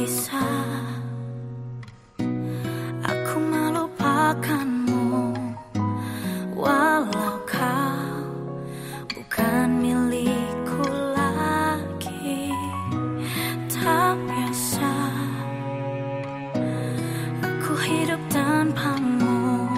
bisa. Aku melupakanmu Walau kau bukan milikku lagi. Tak biasa. Aku hidup tanpamu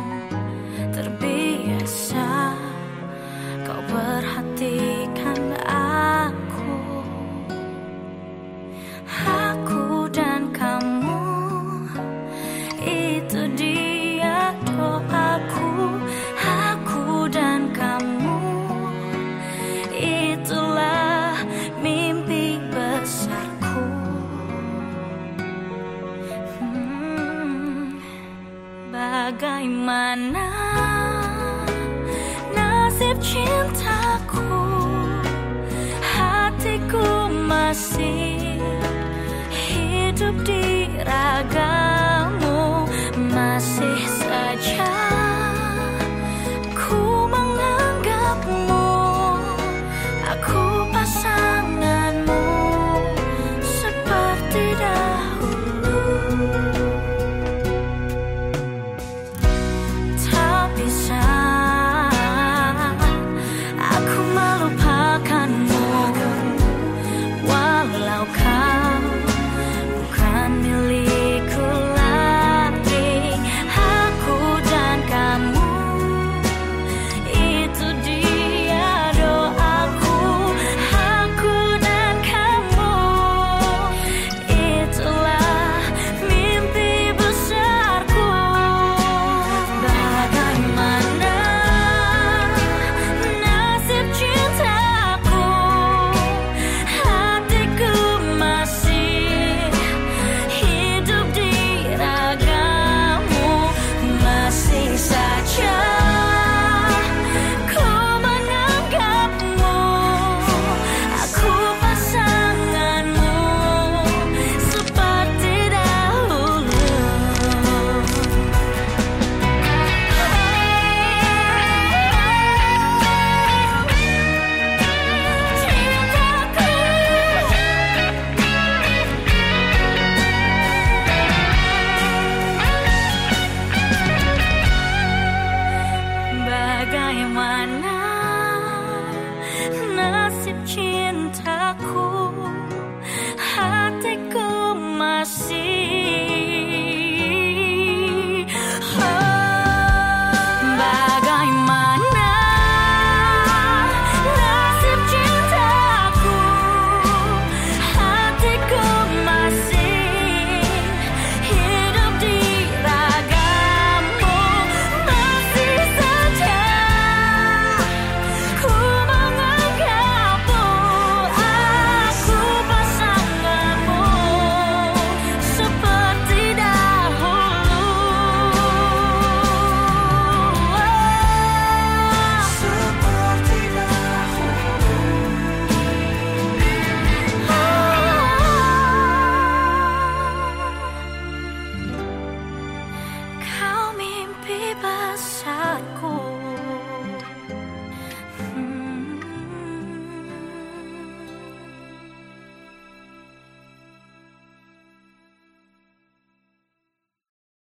Bagaimana nasib cintaku Hatiku masih hidup di raga chiến time.